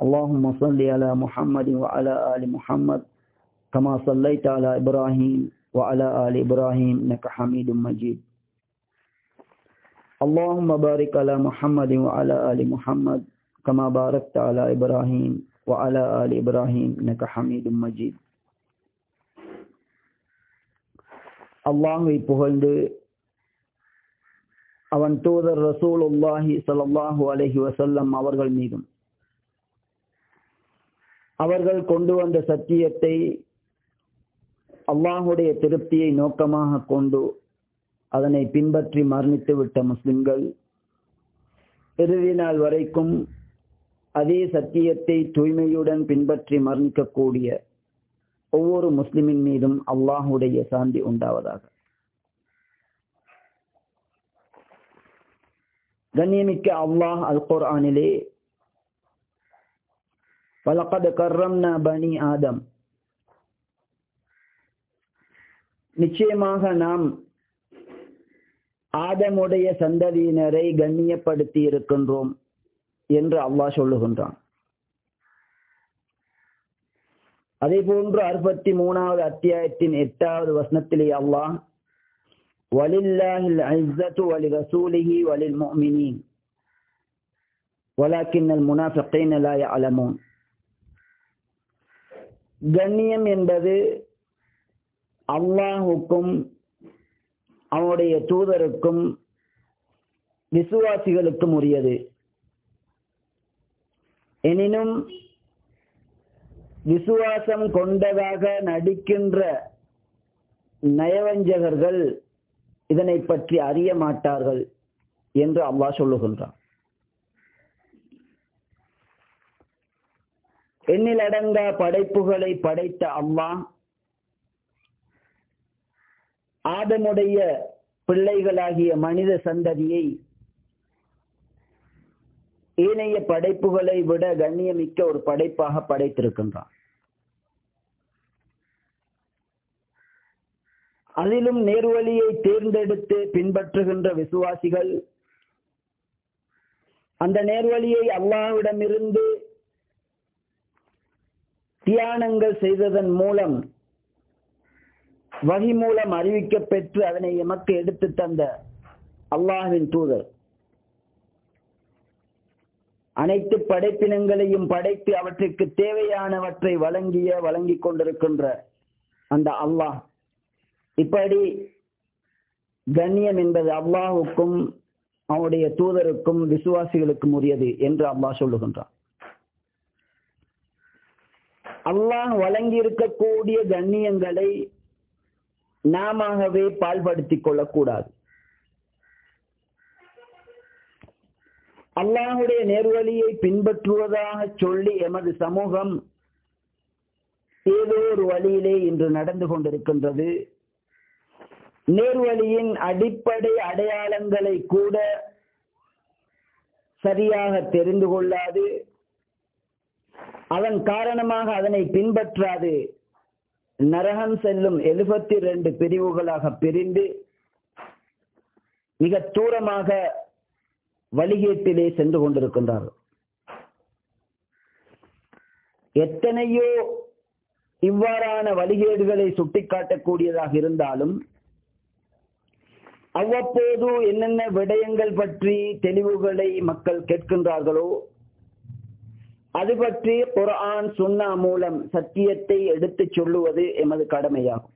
اللهم صل على محمد وعلى آل محمد كما صليت على إبراهيم وعلى آل إبراهيم إنك حميد مجيد اللهم بارك على محمد وعلى آل محمد كما باركت على إبراهيم وعلى آل إبراهيم إنك حميد مجيد அல்லாஹை புகழ்ந்து அவன் தூதர் ரசூலுல்லாஹி ஸல்லல்லாஹு அலைஹி வஸல்லம் அவர்கள் மீதும் அவர்கள் கொண்டு வந்த சத்தியத்தை அல்லாஹுடைய திருப்தியை நோக்கமாக கொண்டு அதனை பின்பற்றி மரணித்து விட்ட முஸ்லிம்கள் இறுதி நாள் வரைக்கும் அதே சத்தியத்தை தூய்மையுடன் பின்பற்றி மரணிக்கக்கூடிய ஒவ்வொரு முஸ்லிமின் மீதும் அல்லாஹுடைய சாந்தி உண்டாவதாக. கண்ணியமிக்க அல்லாஹ் அல் குர்ஆனிலே Falaqad karramna பனி ஆதம் நிச்சயமாக நாம் ஆதமுடைய சந்ததியினரை கண்ணியப்படுத்தி இருக்கின்றோம் என்று அல்லாஹ் சொல்லுகின்றான். அதே போன்று அறுபத்தி மூணாவது அத்தியாயத்தின் எட்டாவது வசனத்திலே அல்லாஹ் வலில்லாஹில் ஐஸத்து வலி ரசூலிஹி வலில் முஃமினீன். வலாக்கின்னல் முனாஃபிகீன லா யஅலமூன். கண்ணியம் என்பது அல்லாஹுக்கும் அவனுடைய தூதருக்கும் விசுவாசிகளுக்கும் உரியது. எனினும் விசுவாசம் கொண்டதாக நடிக்கின்ற நயவஞ்சகர்கள் இதனை பற்றி அறிய மாட்டார்கள் என்று அல்லாஹ் சொல்லுகின்றான். எண்ணிலடங்கா படைப்புகளை படைத்த அல்லாஹ் ஆதமுடைய பிள்ளைகளாகிய மனித சந்ததியை ஏனைய படைப்புகளை விட கண்ணியமிக்க ஒரு படைப்பாக படைத்திருக்கின்றான். அதிலும் நேர்வழியை தேர்ந்தெடுத்து பின்பற்றுகின்ற விசுவாசிகள் அந்த நேர்வழியை அல்லாஹ்விடமிருந்து தியானங்கள் செய்ததன் மூலம் வகி மூலம் அறிவிக்க பெற்று அதனை எமக்கு எடுத்து தந்த அல்லாஹின் தூதர். அனைத்து படைப்பினங்களையும் படைத்து அவற்றுக்கு தேவையானவற்றை வழங்கிய வழங்கிக் கொண்டிருக்கின்ற அந்த அல்லாஹ். இப்படி கண்ணியம் என்பது அல்லாஹுக்கும் அவனுடைய தூதருக்கும் விசுவாசிகளுக்கும் உரியது என்று அல்லாஹ் சொல்லுகின்றான். அல்லாஹ் வழங்கி இருக்கக்கூடிய கண்ணியங்களை நாமவே பால்படுத்திக் கொள்ளக்கூடாது. அல்லாஹுடைய நேர்வழியை பின்பற்றுவதாக சொல்லி எமது சமூகம் ஏதோ ஒரு வழியிலே இன்று நடந்து கொண்டிருக்கின்றது. நேர்வழியின் அடிப்படை அடையாளங்களை கூட சரியாக தெரிந்து கொள்ளாது. அதன் காரணமாக அதனை பின்பற்றாது. நரகம் செல்லும் எழுபத்தி ரெண்டு பிரிவுகளாக பிரிந்து மிக தூரமாக வழிகேட்டிலே சென்று கொண்டிருக்கின்றார்கள். எத்தனையோ இவ்வாறான வழிகேடுகளை சுட்டிக்காட்டக்கூடியதாக இருந்தாலும் அவ்வப்போது என்னென்ன விடயங்கள் பற்றி தெளிவுகளை மக்கள் கேட்கின்றார்களோ அது பற்றி குரான் சுன்னா மூலம் சத்தியத்தை எடுத்துச் சொல்லுவது எமது கடமையாகும்.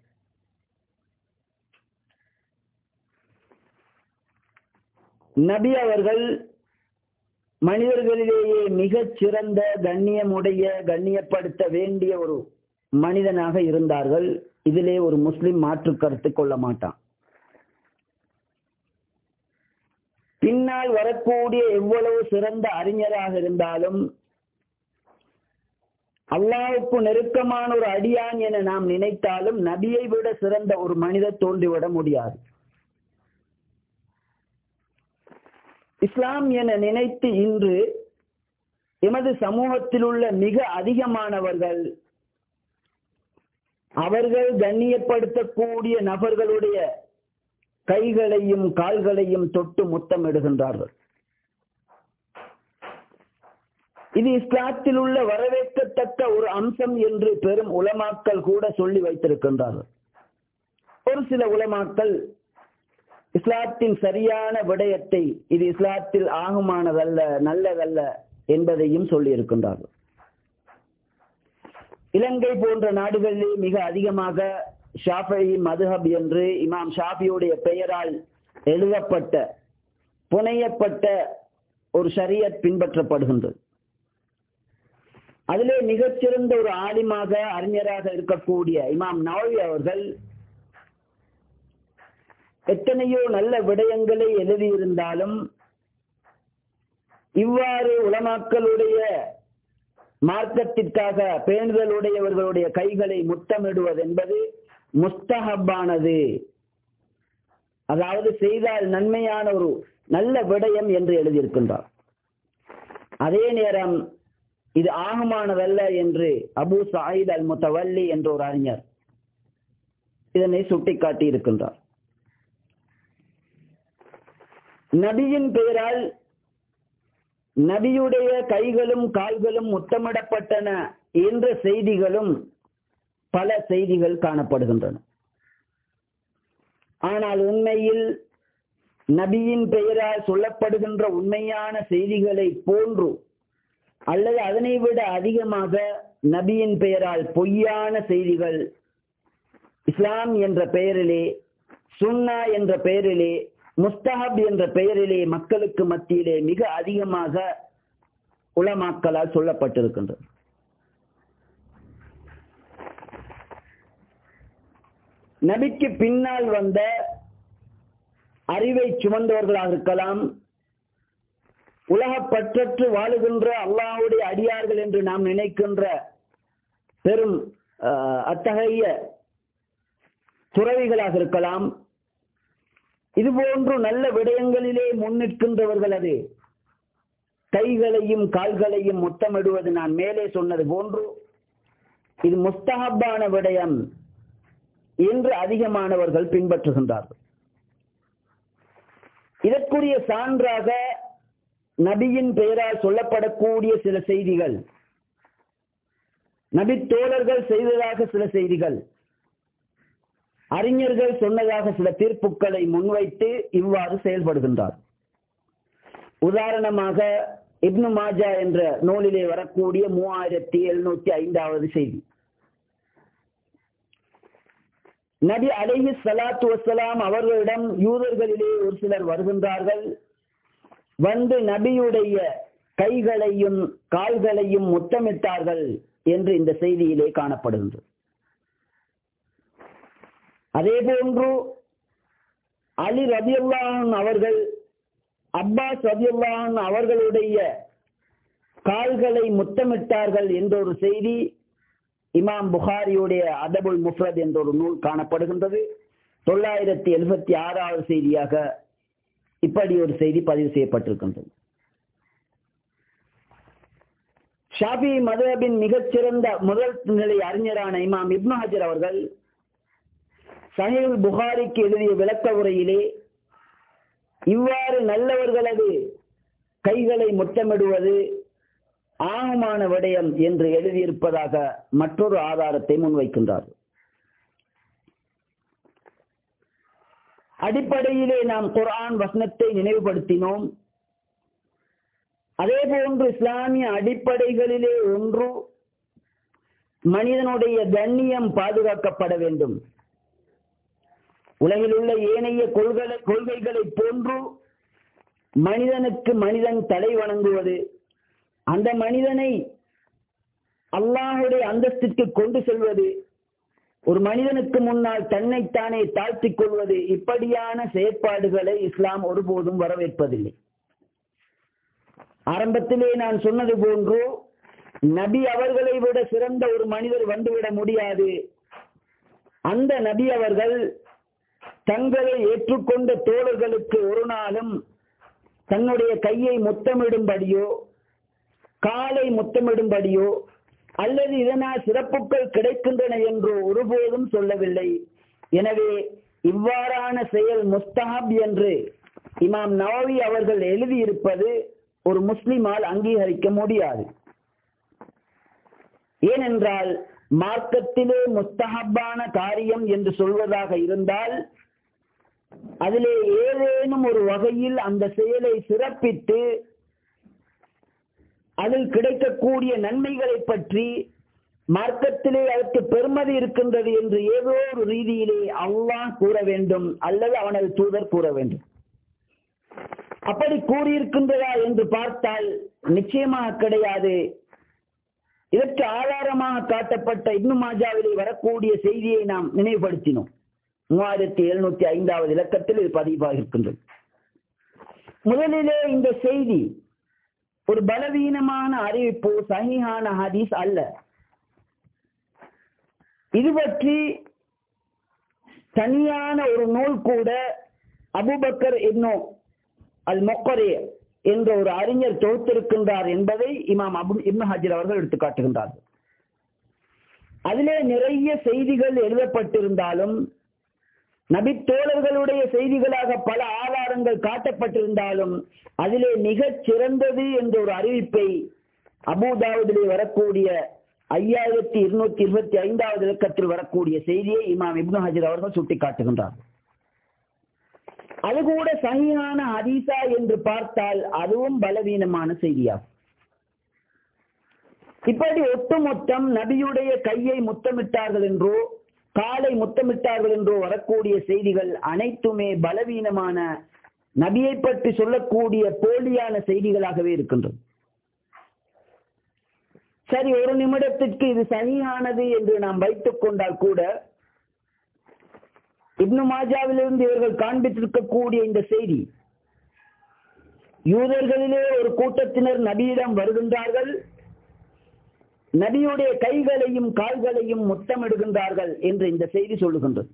நபி அவர்கள் மனிதர்களிலேயே மிகச் சிறந்த கண்ணியமுடைய கண்ணியப்படுத்த வேண்டிய ஒரு மனிதனாக இருந்தார்கள். இதிலே ஒரு முஸ்லிம் மாற்று கருத்து கொள்ள மாட்டான். பின்னால் வரக்கூடிய எவ்வளவு சிறந்த அறிஞராக இருந்தாலும் அல்லாவுக்கு நெருக்கமான ஒரு அடியான் என நாம் நினைத்தாலும் நபியை விட சிறந்த ஒரு மனிதர் தோன்றிவிட முடியாது. இஸ்லாம் என நினைத்து இன்று எமது சமூகத்தில் உள்ள மிக அதிகமானவர்கள் அவர்கள் கண்ணியப்படுத்தக்கூடிய நபர்களுடைய கைகளையும் கால்களையும் தொட்டு முத்தமிடுகின்றார்கள். இது இஸ்லாத்தில் உள்ள வரவேற்கத்தக்க ஒரு அம்சம் என்று பெரும் உலமாக்கள் கூட சொல்லி வைத்திருக்கின்றார்கள். ஒரு சில உலமாக்கள் இஸ்லாத்தின் சரியான விடயத்தை இது இஸ்லாத்தில் ஆகுமானதல்ல நல்லதல்ல என்பதையும் சொல்லியிருக்கின்றார்கள். இலங்கை போன்ற நாடுகளிலே மிக அதிகமாக ஷாஃபி மதுஹப் என்று இமாம் ஷாஃபியுடைய பெயரால் எழுதப்பட்ட புனையப்பட்ட ஒரு ஷரியத் பின்பற்றப்படுகின்றது. அதிலே மிகச்சிறந்த ஒரு ஆலிமாக அறிஞராக இருக்கக்கூடிய இமாம் நவவி அவர்கள் எத்தனையோ நல்ல விடயங்களை எழுதியிருந்தாலும் இவ்வாறு உலமாக்களுடைய மார்க்கத்திற்காக பேணுதலுடையவர்களுடைய கைகளை முத்தமிடுவது என்பது முஸ்தஹப்பானது. அதாவது செய்தால் நன்மையான ஒரு நல்ல விடயம் என்று எழுதியிருக்கின்றார். அதே நேரம் இது ஆகமானதல்ல என்று அபு சாயித் அல் முத்தவல்லி என்ற ஒரு அறிஞர் இதனை சுட்டிக்காட்டி இருக்கின்றார். நபியின் பெயரால் நபியுடைய கைகளும் கால்களும் முத்தமிடப்பட்டன என்ற செய்திகளும் பல செய்திகள் காணப்படுகின்றன. ஆனால் உண்மையில் நபியின் பெயரால் சொல்லப்படுகின்ற உண்மையான செய்திகளை போன்று அல்லது அதனை விட அதிகமாக நபியின் பெயரால் பொய்யான செய்திகள் இஸ்லாம் என்ற பெயரிலே சுன்னா என்ற பெயரிலே முஸ்தஹப் என்ற பெயரிலே மக்களுக்கு மத்தியிலே மிக அதிகமாக உலமாக்களால் சொல்லப்பட்டிருக்கின்றது. நபிக்கு பின்னால் வந்த அறிவை சுமந்தவர்களாக இருக்கலாம் உலக பற்றற்று வாழுகின்ற அல்லாஹுடைய அடியார்கள் என்று நாம் நினைக்கின்ற பெரும் அத்தகைய துறவிகளாக இருக்கலாம். இது போன்று நல்ல விடயங்களிலே முன்னிற்கின்றவர்களது கைகளையும் கால்களையும் முத்தமிடுவது நான் மேலே சொன்னது போன்று இது முஸ்தகப்பான விடயம் என்று அதிகமானவர்கள் பின்பற்றுகின்றார்கள். இதற்குரிய சான்றாக நபியின் பெயரால் சொல்லப்படக்கூடிய சில செய்திகள். நபி தோழர்கள் செய்ததாக சில செய்திகள். அறிஞர்கள் சொன்னதாக சில தீர்ப்புகளை முன்வைத்து இவ்வாறு செயல்படுகின்றார். உதாரணமாக இப்னு மாஜா என்ற நூலிலே வரக்கூடிய மூவாயிரத்தி எழுநூத்தி ஐந்தாவது செய்தி. நபி அலைஹி சலாத்து வசலாம் அவர்களிடம் யூதர்களிலே ஒரு சிலர் வருகின்றார்கள். வந்து நபியுடைய கைகளையும் கால்களையும் முத்தமிட்டார்கள் என்று இந்த செய்தியிலே காணப்படுகின்றது. அதே போன்று அலி ரபியுல்லான் அவர்கள் அப்பாஸ் ரபியுல்லான் அவர்களுடைய கால்களை முத்தமிட்டார்கள் என்ற ஒரு செய்தி இமாம் புகாரியுடைய அதபுல் முஃப்ரத் என்ற ஒரு நூல் காணப்படுகின்றது. தொள்ளாயிரத்தி எழுபத்தி ஆறாவது செய்தியாக இப்படி ஒரு செய்தி பதிவு செய்யப்பட்டிருக்கின்றது. ஷாபி மதபின் மிகச்சிறந்த முதல் நிலை அறிஞரான இமாம் இப்னு ஹஜர் அவர்கள் சஹில் புகாரிக்கு எழுதிய விளக்க உரையிலே இவ்வாறு நல்லவர்களது கைகளை முத்தமிடுவது ஆகமான விடயம் என்று எழுதியிருப்பதாக மற்றொரு ஆதாரத்தை முன்வைக்கின்றார் அடிப்படையிலே நாம் குரான் வசனத்தை நினைவுபடுத்தினோம். அதே போன்று இஸ்லாமிய அடிப்படைகளிலே ஒன்று மனிதனுடைய கண்ணியம் பாதுகாக்கப்பட வேண்டும். உலகில் உள்ள ஏனைய கொள்கை கொள்கைகளை போன்று மனிதனுக்கு மனிதன் தலை வணங்குவது அந்த மனிதனை அல்லாஹுடைய அந்தஸ்திற்கு கொண்டு செல்வது ஒரு மனிதனுக்கு முன்னால் தன்னைத்தானே தாழ்த்திக் கொள்வது இப்படியான செயற்பாடுகளை இஸ்லாம் ஒருபோதும் வரவேற்பதில்லை. ஆரம்பத்திலே நான் சொன்னது போன்று நபி அவர்களை விட சிறந்த ஒரு மனிதர் வந்துவிட முடியாது. அந்த நபி அவர்கள் தங்களை ஏற்றுக்கொண்ட தோழர்களுக்கு ஒரு நாளும் தன்னுடைய கையை முத்தமிடும்படியோ காலை முத்தமிடும்படியோ அல்லது இதனால் சிறப்புகள் கிடைக்கின்றன என்று ஒருபோதும் சொல்லவில்லை. எனவே இவ்வாறான செயல் முஸ்தஹப் என்று இமாம் நவவி அவர்கள் எழுதியிருப்பது ஒரு முஸ்லிமால் அங்கீகரிக்க முடியாது. ஏனென்றால் மார்க்கத்திலே முஸ்தஹப்பான காரியம் என்று சொல்வதாக இருந்தால் அதிலே ஏதேனும் ஒரு வகையில் அந்த செயலை சிறப்பித்து அதில் கிடைக்கக்கூடிய நன்மைகளை பற்றி மார்க்கத்திலே அதற்கு பெருமதி இருக்கின்றது என்று ஏதோ ஒரு ரீதியிலே அல்லாஹ் கூற வேண்டும் அல்லது அவனது தூதர் கூற வேண்டும். அப்படி கூறியிருக்கின்றதா என்று பார்த்தால் நிச்சயமாக கிடையாது. இதற்கு ஆதாரமாக காட்டப்பட்ட இப்னு மாஜாவிலே வரக்கூடிய செய்தியை நாம் நினைவுபடுத்தினோம். மூவாயிரத்தி எழுநூத்தி ஐந்தாவது இலக்கத்தில் இது பதிவாக இருக்கின்றது முதலிலே இந்த செய்தி ஒரு பலவீனமான அறிவிப்பு சகிஹான ஹதீஸ் அல்ல. இது பற்றி தனியான ஒரு நூல் கூட அபுபக்கர் இன்னும் அல் மொக்கரே என்ற ஒரு அறிஞர் தொகுத்திருக்கின்றார் என்பதை இமாம் அபு இப்னு ஹஜர் அவர்கள் எடுத்து காட்டுகின்றார்கள். அதிலே நிறைய செய்திகள் எழுதப்பட்டிருந்தாலும் நபித்தோழர்களுடைய செய்திகளாக பல ஆதாரங்கள் காட்டப்பட்டிருந்தாலும் அதிலே மிகச் சிறந்தது என்ற ஒரு அறிவிப்பை அபுதாவுதிலே வரக்கூடிய ஐயாயிரத்தி இருநூத்தி இருபத்தி ஐந்தாவது இலக்கத்தில் வரக்கூடிய செய்தியை இமாம் இப்னு ஹஜர் அவர்கள் சுட்டிக்காட்டுகின்றார். அது கூட சகியான ஹதீஸா என்று பார்த்தால் அதுவும் பலவீனமான செய்தியாகும். இப்படி ஒட்டுமொத்தம் நபியுடைய கையை முத்தமிட்டார்கள் என்றோ காலை முத்தமிட்டார்கள் என்றோ வரக்கூடிய செய்திகள் அனைத்துமே பலவீனமான நபியை பற்றி சொல்லக்கூடிய போலியான செய்திகளாகவே இருக்கின்றது. சரி ஒரு நிமிடத்திற்கு இது சரியானது என்று நாம் வைத்துக் கொண்டால் கூட இப்னு மாஜாவிலிருந்து இவர்கள் காண்பித்திருக்கக்கூடிய இந்த செய்தி யூதர்களிலே ஒரு கூட்டத்தினர் நபியிடம் வருகின்றார்கள் நபியுடைய கைகளையும் கால்களையும் முத்தமிடுகின்றார்கள் என்று இந்த செய்தி சொல்லுகின்றது.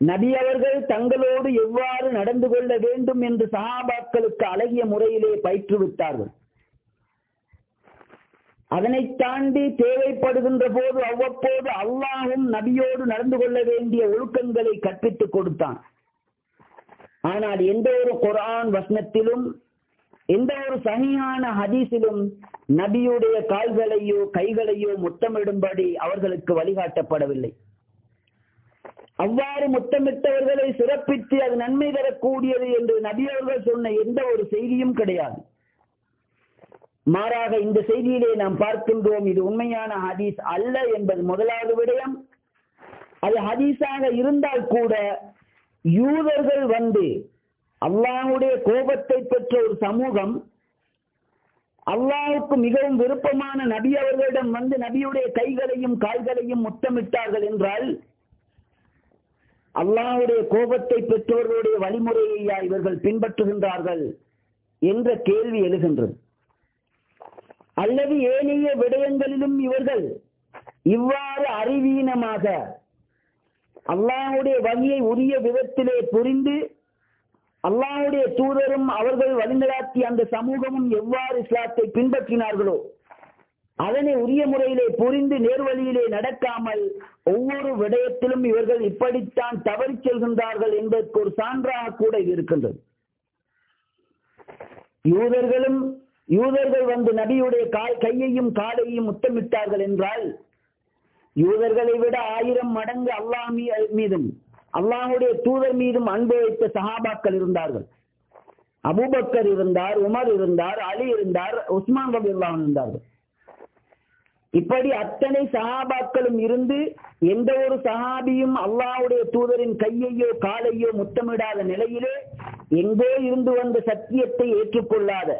நபி அவர்கள் தங்களோடு எவ்வாறு நடந்து கொள்ள வேண்டும் என்று சகாபாக்களுக்கு அழகிய முறையிலே பயிற்றுவித்தார்கள். அதனை தாண்டி தேவைப்படுகின்ற போது அவ்வப்போது அல்லாவும் நபியோடு நடந்து கொள்ள வேண்டிய ஒழுக்கங்களை கற்பித்துக் கொடுத்தான். ஆனால் எந்த ஒரு குரான் வசனத்திலும் எந்த ஒரு சனியான ஹதீஸிலும் நபியுடைய கால்களையோ கைகளையோ முத்தமிடும்படி அவர்களுக்கு வழிகாட்டப்படவில்லை. அவ்வாறு முத்தமிட்டவர்களை சிறப்பித்து அது நன்மை தரக்கூடியது என்று நபி அவர்கள் சொன்ன எந்த ஒரு செய்தியும் கிடையாது. மாறாக இந்த செய்தியிலே நாம் பார்க்கின்றோம் இது உண்மையான ஹதீஸ் அல்ல என்பது முதலாவது விடயம். அது ஹதீஸாக இருந்தால் கூட யூதர்கள் வந்து அல்லாஹுடைய கோபத்தை பெற்ற ஒரு சமூகம் அல்லாவுக்கு மிகவும் விருப்பமான நபி அவர்களிடம் வந்து நபியுடைய கைகளையும் கால்களையும் முத்தமிட்டார்கள் என்றால் அல்லாவுடைய கோபத்தை பெற்றோர்களுடைய வழிமுறையா இவர்கள் பின்பற்றுகின்றார்கள் என்ற கேள்வி எழுகின்றது. அல்லது ஏனைய விடயங்களிலும் இவர்கள் இவ்வாறு அறிவீனமாக அல்லாஹுடைய வழியை உரிய விதத்திலே புரிந்து அல்லாஹுடைய தூதரும் அவர்கள் வழிநடாத்திய அந்த சமூகமும் எவ்வாறு இஸ்லாத்தை பின்பற்றினார்களோ அதனை உரிய முறையிலே புரிந்து நேர்வழியிலே நடக்காமல் ஒவ்வொரு விடயத்திலும் இவர்கள் இப்படித்தான் தவறி செல்கின்றார்கள் என்பதற்கு ஒரு சான்றாக கூட இருக்கின்றது. யூதர்களும் யூதர்கள் வந்து நபியுடைய கால் கையையும் காலையும் முத்தமிட்டார்கள் என்றால் யூதர்களை விட ஆயிரம் மடங்கு அல்லாஹ் மீதும் அல்லாஹுடைய தூதர் மீதும் அன்பு வைத்த சஹாபாக்கள் இருந்தார்கள். அபூபக்கர் இருந்தார் உமர் இருந்தார் அலி இருந்தார் உஸ்மான் ரபி இருந்தார்கள். இப்படி அத்தனை சஹாபாக்களும் இருந்து எந்த ஒரு சஹாபியும் அல்லாஹுடைய தூதரின் கையையோ காலையோ முத்தமிடாத நிலையிலே எங்கோ இருந்து வந்த சத்தியத்தை ஏற்றுக்கொள்ளாத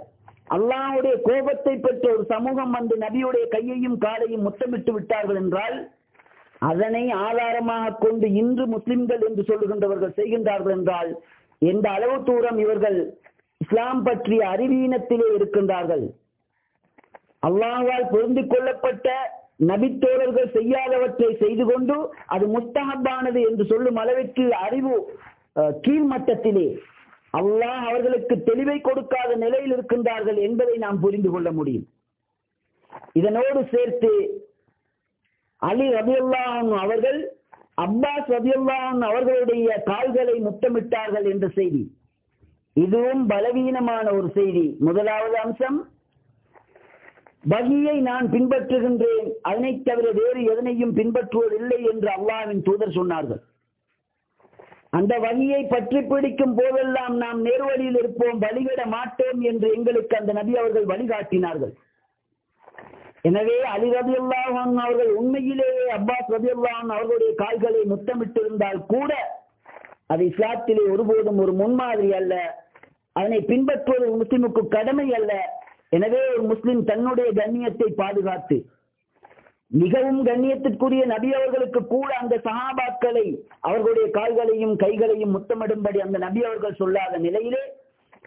அல்லாவுடைய கோபத்தை பெற்ற ஒரு சமூகம் வந்து நபியுடைய கையையும் காலையும் முத்தமிட்டு விட்டார்கள் என்றால் அதனை ஆதாரமாக கொண்டு இன்று முஸ்லிம்கள் என்று சொல்லுகின்றவர்கள் செய்கின்றார்கள் என்றால் எந்த அளவு தூரம் இவர்கள் இஸ்லாம் பற்றிய அறிவீனத்திலே இருக்கின்றார்கள்? அல்லாஹால் பொருந்திக் கொள்ளப்பட்ட நபித்தோழர்கள் செய்யாதவற்றை செய்து கொண்டு அது முஸ்தகப்பானது என்று சொல்லும் அளவிற்கு அறிவு கீழ்மட்டத்திலே. அல்லாஹ் அவர்களுக்கு தெளிவை கொடுக்காத நிலையில் இருக்கின்றார்கள் என்பதை நாம் புரிந்து கொள்ள முடியும். இதனோடு சேர்த்து அலி ரபியுல்லான் அவர்கள் அப்பாஸ் ரபியுல்லான் அவர்களுடைய கால்களை முத்தமிட்டார்கள் என்ற செய்தி. இதுவும் பலவீனமான ஒரு செய்தி. முதலாவது அம்சம் வகியை நான் பின்பற்றுகின்றேன். அதனை தவிர வேறு எதனையும் பின்பற்றுவதில்லை என்று அல்லாவின் தூதர் சொன்னார்கள். அந்த வழியை பற்றி பிடிக்கும் போதெல்லாம் நாம் நேர்வழியில் இருப்போம் வழிவிட மாட்டோம் என்று எங்களுக்கு அந்த நபி அவர்கள் வழிகாட்டினார்கள். எனவே அலி ரபி அவர்கள் உண்மையிலேயே அப்பாஸ் ரபி அவர்களுடைய கால்களை முத்தமிட்டிருந்தால் கூட அது இஸ்லாத்திலே ஒருபோதும் ஒரு முன்மாதிரி அல்ல. அதனை பின்பற்றுவது முஸ்லிமுக்கு கடமை அல்ல. எனவே ஒரு முஸ்லிம் தன்னுடைய கண்ணியத்தை பாதுகாத்து மிகவும் கண்ணியத்திற்குரிய நபி அவர்களுக்கு கூட அந்த சகாபாக்களை அவர்களுடைய கால்களையும் கைகளையும் முத்தமிடும்படி அந்த நபி அவர்கள் சொல்லாத நிலையிலே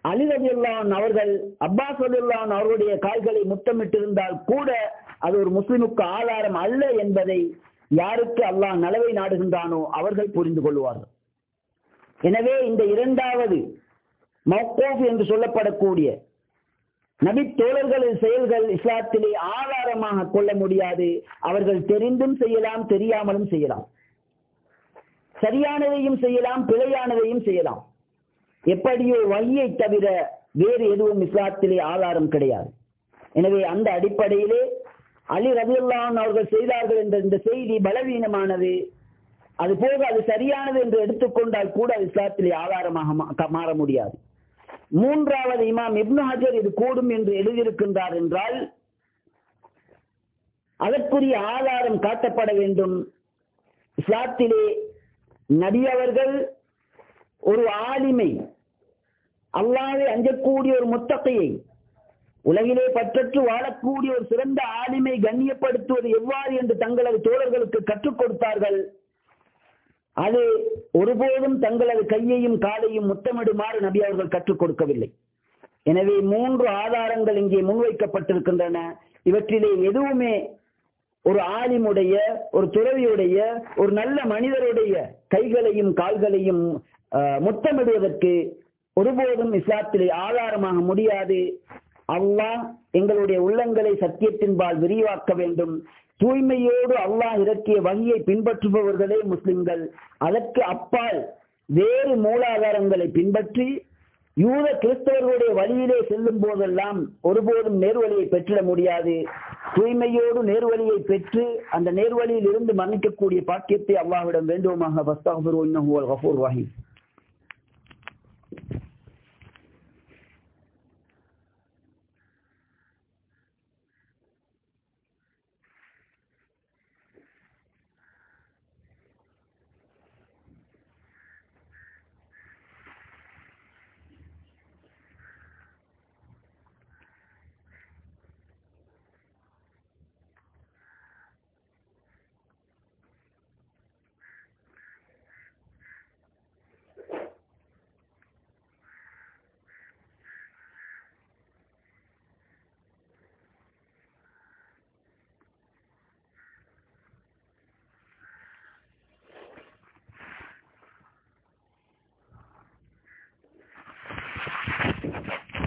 அலி ரதியுல்லான் அவர்கள் அப்பாஸ் ரதியுல்லான் அவர்களுடைய கால்களை முத்தமிட்டிருந்தால் கூட அது ஒரு முஸ்லிமுக்கு ஆதாரம் அல்ல என்பதை யாருக்கு அல்லாஹ் நலவை நாடுகின்றானோ அவர்கள் புரிந்து கொள்வார்கள். எனவே இந்த இரண்டாவது மௌகோஃப் என்று சொல்லப்படக்கூடிய நபி தோழர்களின் செயல்கள் இஸ்லாத்திலே ஆதாரமாக கொள்ள முடியாது. அவர்கள் தெரிந்தும் செய்யலாம் தெரியாமலும் செய்யலாம். சரியானதையும் செய்யலாம் பிழையானதையும் செய்யலாம். எப்படியோ வழியை தவிர வேறு எதுவும் இஸ்லாத்திலே ஆதாரம் கிடையாது. எனவே அந்த அடிப்படையிலே அலி ரவியுல்லான் அவர்கள் செய்தார்கள் என்ற இந்த செய்தி பலவீனமானது அது போக அது சரியானது என்று எடுத்துக்கொண்டால் கூட அது இஸ்லாத்திலே ஆதாரமாக மாற முடியாது. மூன்றாவது இமாம் இப்னு ஹஜர் இது கூடும் என்று எழுதியிருக்கின்றார் என்றால் அதற்குரிய ஆதாரம் காட்டப்பட வேண்டும். இஸ்லாத்திலே நபி அவர்கள் ஒரு ஆலிமை. அல்லாவே அஞ்சக்கூடிய ஒரு முத்தகையை. உலகிலே பற்றற்று வாழக்கூடிய ஒரு சிறந்த ஆளுமை கண்ணியப்படுத்துவது எவ்வாறு என்று தங்களது தோழர்களுக்கு கற்றுக் கொடுத்தார்கள். அது ஒருபோதும் தங்களது கையையும் காலையும் முத்தமிடுமாறு நபி அவர்கள் கற்றுக் கொடுக்கவில்லை. எனவே மூன்று ஆதாரங்கள் இங்கே முன்வைக்கப்பட்டிருக்கின்றன இவற்றிலே எதுவுமே ஒரு ஆலிமுடைய ஒரு துறவியுடைய ஒரு நல்ல மனிதருடைய கைகளையும் கால்களையும் முத்தமிடுவதற்கு ஒருபோதும் இஸ்லாத்திலே ஆதாரமாக முடியாது. அல்லாஹ் எங்களுடைய உள்ளங்களை சத்தியத்தின்பால் விரிவாக்க வேண்டும். தூய்மையோடு அல்லாஹ் இறக்கிய வழியை பின்பற்றுபவர்களே முஸ்லிம்கள். அதற்கு அப்பால் வேறு மூலாதாரங்களை பின்பற்றி யூத கிறிஸ்தவர்களுடைய வழியிலே செல்லும் போதெல்லாம் ஒருபோதும் நேர்வழியை பெற்றிட முடியாது. தூய்மையோடு நேர்வழியை பெற்று அந்த நேர்வழியில் இருந்து மன்னிக்கக்கூடிய பாக்கியத்தை அல்லாஹ்விடம் வேண்டுவோமாக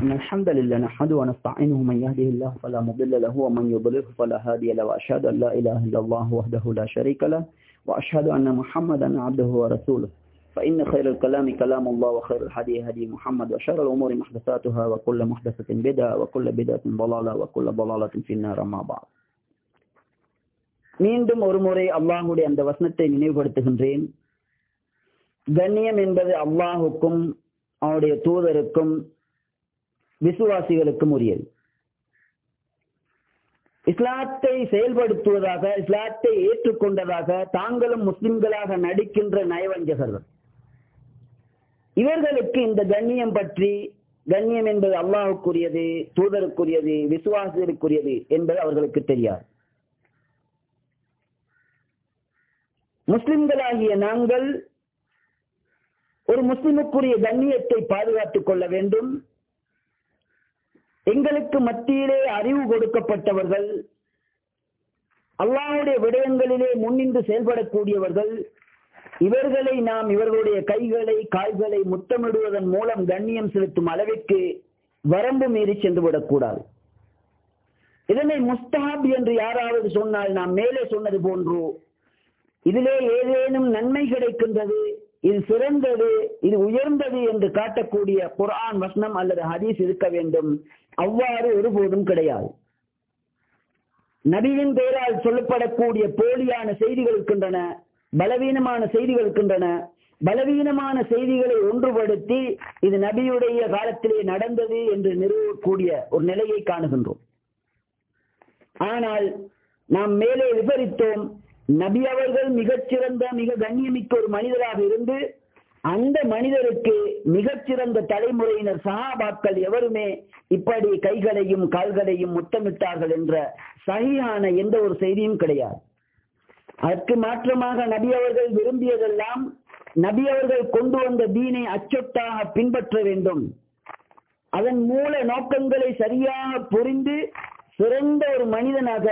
إن الحمد لله نحمده ونستعينه من يهده الله فلا مضل له ومن يضلل فلا هادي له وأشهد أن لا إله إلا الله وحده لا شريك له وأشهد أن محمدا عبده ورسوله. فإن خير الكلام كلام الله وخير الحديث هدي محمد وشر الأمور محدثاتها وكل محدثة بدعة وكل بدعة ضلالة وكل ضلالة في النار ما بعد. மீண்டும் ஒருமுறை அல்லாஹுடைய அந்த வசனத்தை நினைவுபடுத்துகின்றேன். கண்ணியம் என்பது அல்லாஹுக்கும் அவனுடைய தூதருக்கும் விசுவாசிகளுக்கும் உரியது. இஸ்லாத்தை செயல்படுத்துவதாக இஸ்லாத்தை ஏற்றுக்கொண்டதாக தாங்களும் முஸ்லிம்களாக நடிக்கின்ற நயவஞ்சகர்கள். இவர்களுக்கு இந்த கண்ணியம் பற்றி கண்ணியம் என்பது அல்லாஹுக்குரியது தூதருக்குரியது விசுவாசிகளுக்குரியது என்பது அவர்களுக்கு தெரியாது. முஸ்லிம்களாகிய நாங்கள் ஒரு முஸ்லிமுக்குரிய கண்ணியத்தை பாதுகாத்துக் கொள்ள வேண்டும். எங்களுக்கு மத்தியிலே அறிவு கொடுக்கப்பட்டவர்கள் அல்லாஹுடைய விடயங்களிலே முன்னின்று செயல்படக்கூடியவர்கள் இவர்களை நாம் இவர்களுடைய கைகளை கால்களை முத்தமிடுவதன் மூலம் கண்ணியம் செலுத்தும் அளவிற்கு வரம்பு மீறி சென்று விடக்கூடாது இதனை முஸ்தாப் என்று யாராவது சொன்னால் நாம் மேலே சொன்னது போன்று இதிலே ஏதேனும் நன்மை கிடைக்கின்றது இது சிறந்தது இது உயர்ந்தது என்று காட்டக்கூடிய குரான் வசனம் அல்லது ஹதீஸ் இருக்க வேண்டும். அவ்வாறு ஒருபோதும் கிடையாது. நபியின் பெயரால் சொல்லப்படக்கூடிய போலியான செய்திகள் இருக்கின்றன பலவீனமான செய்திகள் இருக்கின்றன. பலவீனமான செய்திகளை ஒன்றுபடுத்தி இது நபியுடைய காலத்திலே நடந்தது என்று நிறுவக்கூடிய ஒரு நிலையை காணுகின்றோம். ஆனால் நாம் மேலே விவரித்தோம் நபி அவர்கள் மிகச்சிறந்த மிக கண்ணியமிக்க ஒரு மனிதராக இருந்து அந்த மனிதருக்கு மிகச்சிறந்த தலைமுறையினர் சகாபாக்கள் எவருமே இப்படி கைகளையும் கால்களையும் முத்தமிட்டார்கள் என்ற சரியான எந்த ஒரு செய்தியும் கிடையாது. அதற்கு மாற்றமாக நபி அவர்கள் விரும்பியதெல்லாம் நபி அவர்கள் கொண்டு வந்த தீனை அச்சொட்டாக பின்பற்ற வேண்டும். அதன் மூல நோக்கங்களை சரியாக புரிந்து சிறந்த ஒரு மனிதனாக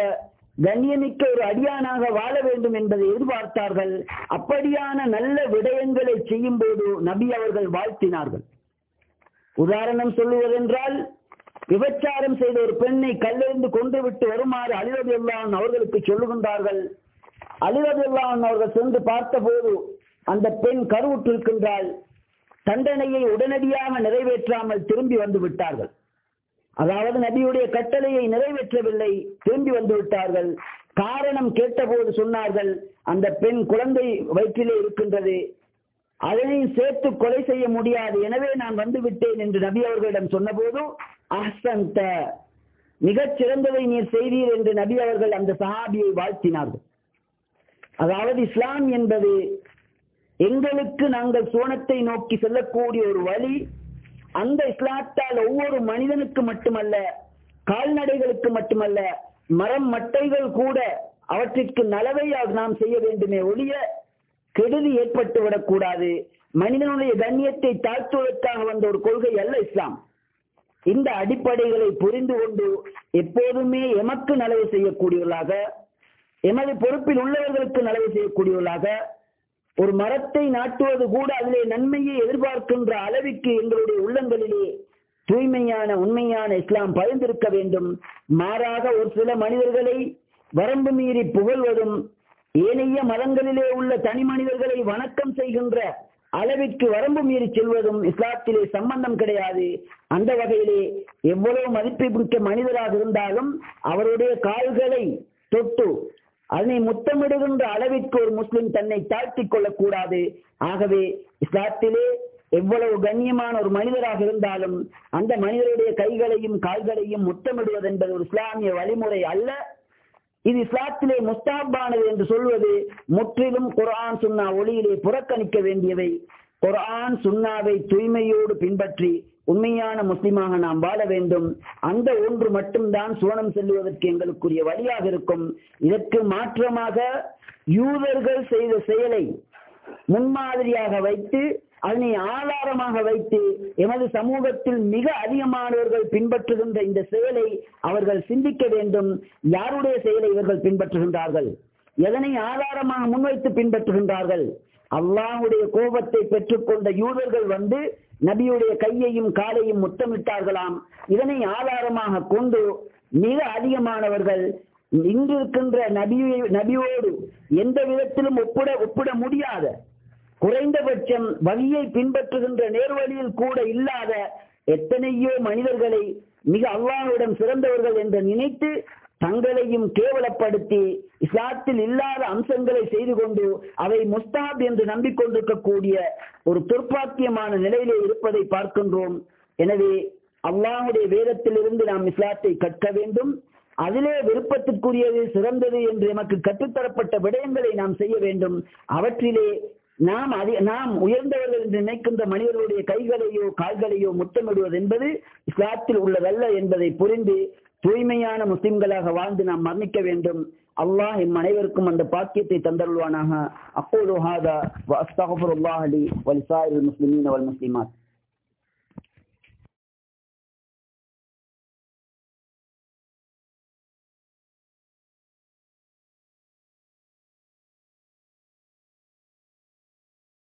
கண்ணியமிக்க ஒரு அடியானாக வாழ வேண்டும் என்பதை எதிர்பார்த்தார்கள். அப்படியான நல்ல விடயங்களை செய்யும் போது நபி அவர்கள் வாழ்த்தினார்கள். உதாரணம் சொல்லுவதென்றால் விபச்சாரம் செய்த ஒரு பெண்ணை கல்லெறிந்து கொண்டு விட்டு வருமாறு அலிரது அவர்களுக்கு சொல்லுகின்றார்கள். அலிரது அவர்கள் சென்று பார்த்தபோது அந்த பெண் கருவுற்றிருக்கின்றால் தண்டனையை உடனடியாக நிறைவேற்றாமல் திரும்பி வந்து விட்டார்கள். அதாவது நபியுடைய கட்டளையை நிறைவேற்றவில்லை திரும்பி வந்து விட்டார்கள். காரணம் கேட்டபோது சொன்னார்கள் அந்த பெண் குழந்தை வயிற்றிலே இருக்கின்றது அதனையும் சேர்த்து கொலை செய்ய முடியாது எனவே நான் வந்து விட்டேன் என்று நபி அவர்களிடம் சொன்னபோது அஹ்சந்த மிகச் சிறந்ததை நீர் செய்தீர் என்று நபி அவர்கள் அந்த சஹாபியை வாழ்த்தினார்கள். அதாவது இஸ்லாம் என்பது எங்களுக்கு நாங்கள் சோனத்தை நோக்கி செல்லக்கூடிய ஒரு வழி அந்த இஸ்லாத்தால் ஒவ்வொரு மனிதனுக்கு மட்டுமல்ல கால்நடைகளுக்கு மட்டுமல்ல மரம் மட்டைகள் கூட அவற்றிற்கு நலவை நாம் செய்ய வேண்டுமே ஒழிய கெடுதி ஏற்பட்டு விடக்கூடாது. மனிதனுடைய கண்ணியத்தை தாழ்த்துவதற்காக வந்த ஒரு கொள்கை அல்ல இஸ்லாம். இந்த அடிப்படைகளை புரிந்து கொண்டு எப்போதுமே எமக்கு நலவு செய்யக்கூடியவர்களாக எமது பொறுப்பில் உள்ளவர்களுக்கு நலவு செய்யக்கூடியவர்களாக ஒரு மரத்தை நாட்டுவது கூட அதிலே நன்மையை எதிர்பார்க்கின்ற அளவிற்கு எங்களுடைய உள்ளங்களிலே தூய்மையான உண்மையான இஸ்லாம் பகிர்ந்திருக்க வேண்டும். மாறாக ஒரு சில மனிதர்களை வரம்பு மீறி புகழ்வதும் ஏனைய மதங்களிலே உள்ள தனி மனிதர்களை வணக்கம் செய்கின்ற அளவிற்கு வரம்பு மீறி செல்வதும் இஸ்லாத்திலே சம்பந்தம் கிடையாது. அந்த வகையிலே எவ்வளவு மதிப்பை மதிப்புமிக்க மனிதராக இருந்தாலும் அவருடைய கால்களை தொட்டு அதனை முத்தமிடுகின்ற அளவிற்கு ஒரு முஸ்லிம் தன்னை தாழ்த்திக் கொள்ளக்கூடாது. ஆகவே இஸ்லாத்திலே எவ்வளவு கண்ணியமான ஒரு மனிதராக இருந்தாலும் அந்த மனிதருடைய கைகளையும் கால்களையும் முத்தமிடுவது என்பது ஒரு இஸ்லாமிய வழிமுறை அல்ல. இது இஸ்லாத்திலே முஸ்தாபானது என்று சொல்வது முற்றிலும் குர்ஆன் சுன்னா ஒளியிலே புறக்கணிக்க வேண்டியவை. குர்ஆன் சுன்னாவை தூய்மையோடு பின்பற்றி உண்மையான முஸ்லிமாக நாம் வாழ வேண்டும். அந்த ஒன்று மட்டும்தான் சுவனம் செல்லுவதற்கு எங்களுக்குரிய வழியாக இருக்கும். இதற்கு மாற்றமாக யூதர்கள் செய்த செயலை முன்மாதிரியாக வைத்து அதனை ஆதாரமாக வைத்து எமது சமூகத்தில் மிக அதிகமானவர்கள் பின்பற்றுகின்ற இந்த செயலை அவர்கள் சிந்திக்க வேண்டும். யாருடைய செயலை இவர்கள் பின்பற்றுகின்றார்கள்? எதனை ஆதாரமாக முன்வைத்து பின்பற்றுகின்றார்கள்? அல்லாஹுடைய கோபத்தை பெற்றுக்கொண்ட யூதர்கள் வந்து நபியுடைய கையையும் காலையும் முத்தமிட்டார்களாம். இதனை ஆதாரமாக கொண்டு மிக அதிகமானவர்கள் இன்று இருக்கின்ற நபியை நபியோடு எந்த விதத்திலும் ஒப்பிட ஒப்பிட முடியாத குறைந்தபட்சம் வழியை பின்பற்றுகின்ற நேர்வழியில் கூட இல்லாத எத்தனையோ மனிதர்களை மிக அல்லாஹுடன் சிறந்தவர்கள் என்று நினைத்து தங்களையும் கேவலப்படுத்தி இஸ்லாத்தில் இல்லாத அம்சங்களை செய்து கொண்டு அவை முஸ்தாப் என்று நம்பிக்கொண்டிருக்கக்கூடிய ஒரு துர்ப்பாக்கியமான நிலையிலே இருப்பதை பார்க்கின்றோம். எனவே அல்லாஹுடைய வேதத்திலிருந்து நாம் இஸ்லாத்தை கற்க வேண்டும். அதிலே விருப்பத்திற்குரியது சிறந்தது என்று எமக்கு கற்றுத்தரப்பட்ட விடயங்களை நாம் செய்ய வேண்டும். அவற்றிலே நாம் அதி நாம் உயர்ந்தவர்கள் என்று நினைக்கின்ற மனிதர்களுடைய கைகளையோ கால்களையோ முத்தமிடுவது என்பது இஸ்லாத்தில் உள்ளதல்ல என்பதை புரிந்து தூய்மையான முஸ்லிம்களாக வாழ்ந்து நாம் மரணிக்க வேண்டும். அல்லாஹ் எம் அனைவருக்கும் அந்த பாக்கியத்தை தந்தருள்வானாக. அப்போது ஹாதா வ அஸ்தகஃபிருல்லாஹ் வலிசாயில் முஸ்லிமீன வல் முஸ்லிமாத்.